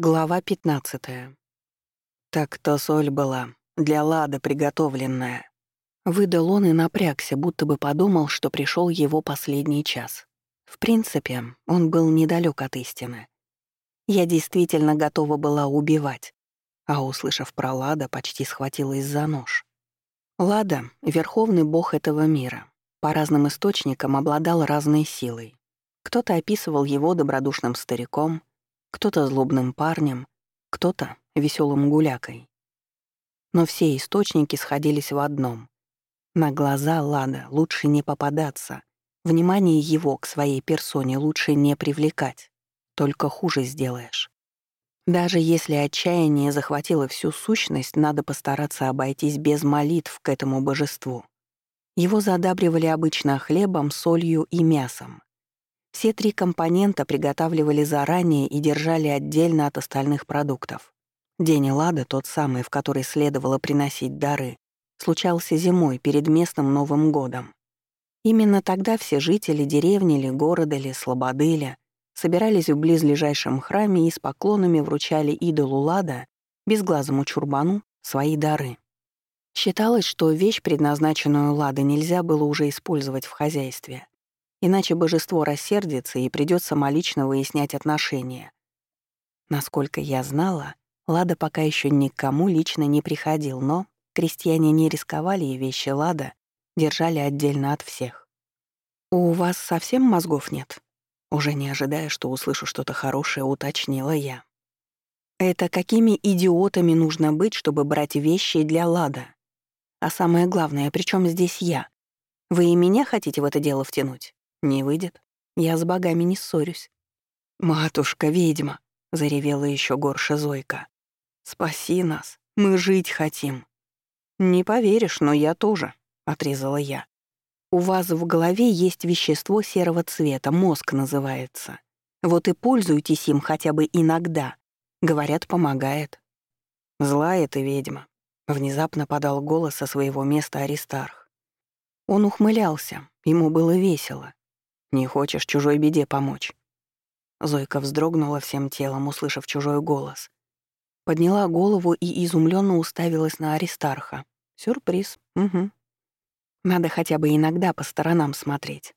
Глава 15. «Так то соль была, для лада приготовленная». Выдал он и напрягся, будто бы подумал, что пришел его последний час. В принципе, он был недалек от истины. Я действительно готова была убивать, а, услышав про Лада, почти схватилась за нож. Лада — верховный бог этого мира. По разным источникам обладал разной силой. Кто-то описывал его добродушным стариком — кто-то злобным парнем, кто-то веселым гулякой. Но все источники сходились в одном. На глаза Лада лучше не попадаться, внимание его к своей персоне лучше не привлекать, только хуже сделаешь. Даже если отчаяние захватило всю сущность, надо постараться обойтись без молитв к этому божеству. Его задабривали обычно хлебом, солью и мясом. Все три компонента приготавливали заранее и держали отдельно от остальных продуктов. День Лада, тот самый, в который следовало приносить дары, случался зимой перед местным Новым годом. Именно тогда все жители деревни или города или слободы ли собирались в близлежащем храме и с поклонами вручали идолу Лада, безглазому чурбану, свои дары. Считалось, что вещь, предназначенную Лада, нельзя было уже использовать в хозяйстве. Иначе божество рассердится и придётся самолично выяснять отношения. Насколько я знала, Лада пока ещё никому лично не приходил, но крестьяне не рисковали и вещи Лада держали отдельно от всех. «У вас совсем мозгов нет?» Уже не ожидая, что услышу что-то хорошее, уточнила я. «Это какими идиотами нужно быть, чтобы брать вещи для Лада? А самое главное, при здесь я? Вы и меня хотите в это дело втянуть?» Не выйдет. Я с богами не ссорюсь. «Матушка-ведьма!» — заревела еще горше Зойка. «Спаси нас, мы жить хотим». «Не поверишь, но я тоже», — отрезала я. «У вас в голове есть вещество серого цвета, мозг называется. Вот и пользуйтесь им хотя бы иногда. Говорят, помогает». «Злая ты ведьма», — внезапно подал голос со своего места Аристарх. Он ухмылялся, ему было весело. Не хочешь чужой беде помочь?» Зойка вздрогнула всем телом, услышав чужой голос. Подняла голову и изумленно уставилась на Аристарха. Сюрприз. Угу. Надо хотя бы иногда по сторонам смотреть.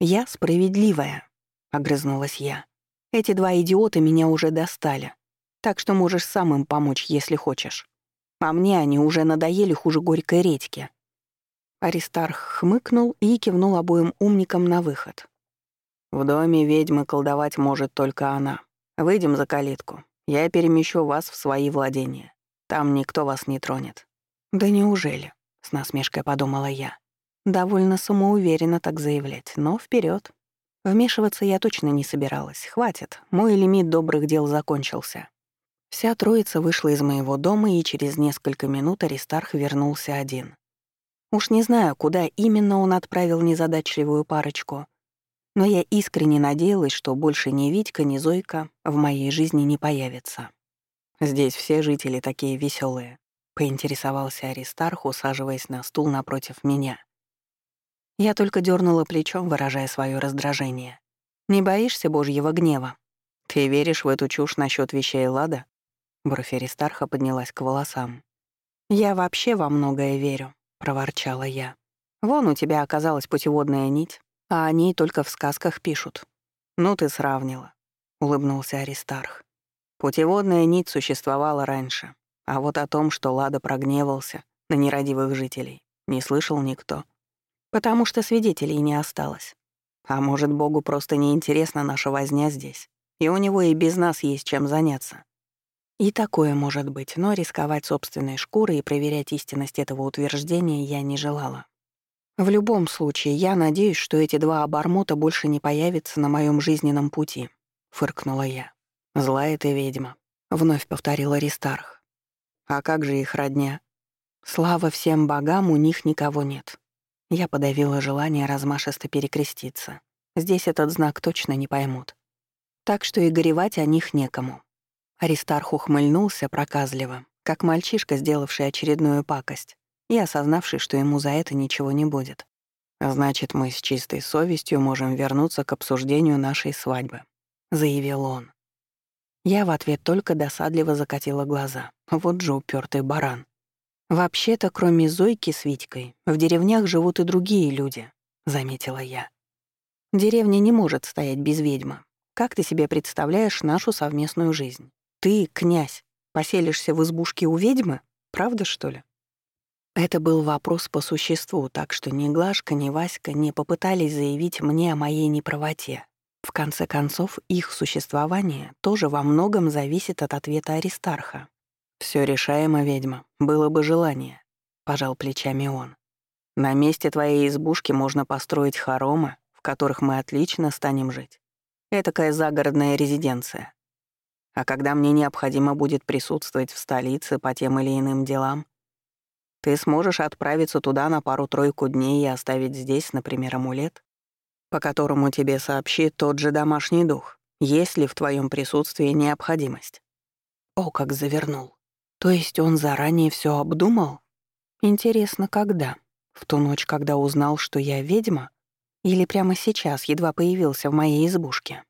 «Я справедливая», — огрызнулась я. «Эти два идиота меня уже достали, так что можешь сам им помочь, если хочешь. А мне они уже надоели хуже горькой редьки». Аристарх хмыкнул и кивнул обоим умникам на выход. «В доме ведьмы колдовать может только она. Выйдем за калитку. Я перемещу вас в свои владения. Там никто вас не тронет». «Да неужели?» — с насмешкой подумала я. Довольно самоуверенно так заявлять, но вперед. Вмешиваться я точно не собиралась. Хватит, мой лимит добрых дел закончился. Вся троица вышла из моего дома, и через несколько минут Аристарх вернулся один. Уж не знаю, куда именно он отправил незадачливую парочку, но я искренне надеялась, что больше ни Витька, ни Зойка в моей жизни не появится. «Здесь все жители такие веселые, поинтересовался Аристарх, усаживаясь на стул напротив меня. Я только дернула плечом, выражая свое раздражение. «Не боишься божьего гнева? Ты веришь в эту чушь насчет вещей Лада?» Бровь Аристарха поднялась к волосам. «Я вообще во многое верю», — проворчала я. «Вон у тебя оказалась путеводная нить, а о ней только в сказках пишут». «Ну ты сравнила», — улыбнулся Аристарх. «Путеводная нить существовала раньше, а вот о том, что Лада прогневался на нерадивых жителей, не слышал никто. Потому что свидетелей не осталось. А может, Богу просто неинтересна наша возня здесь, и у него и без нас есть чем заняться. И такое может быть, но рисковать собственной шкурой и проверять истинность этого утверждения я не желала. В любом случае, я надеюсь, что эти два обормота больше не появятся на моем жизненном пути, фыркнула я. Злая ты ведьма, вновь повторил Аристарх. А как же их родня? Слава всем богам, у них никого нет. Я подавила желание размашисто перекреститься. Здесь этот знак точно не поймут. Так что и горевать о них некому. Аристарх ухмыльнулся проказливо, как мальчишка, сделавший очередную пакость, и осознавший, что ему за это ничего не будет. «Значит, мы с чистой совестью можем вернуться к обсуждению нашей свадьбы», — заявил он. Я в ответ только досадливо закатила глаза. Вот же упертый баран. «Вообще-то, кроме Зойки с Витькой, в деревнях живут и другие люди», — заметила я. «Деревня не может стоять без ведьмы. Как ты себе представляешь нашу совместную жизнь? Ты, князь, поселишься в избушке у ведьмы? Правда, что ли?» Это был вопрос по существу, так что ни Глашка, ни Васька не попытались заявить мне о моей неправоте. В конце концов, их существование тоже во многом зависит от ответа Аристарха. Все решаемо, ведьма, было бы желание», — пожал плечами он. «На месте твоей избушки можно построить хоромы, в которых мы отлично станем жить. Этакая загородная резиденция. А когда мне необходимо будет присутствовать в столице по тем или иным делам, ты сможешь отправиться туда на пару-тройку дней и оставить здесь, например, амулет, по которому тебе сообщит тот же домашний дух, есть ли в твоем присутствии необходимость. О, как завернул. То есть он заранее все обдумал? Интересно, когда? В ту ночь, когда узнал, что я ведьма? Или прямо сейчас едва появился в моей избушке?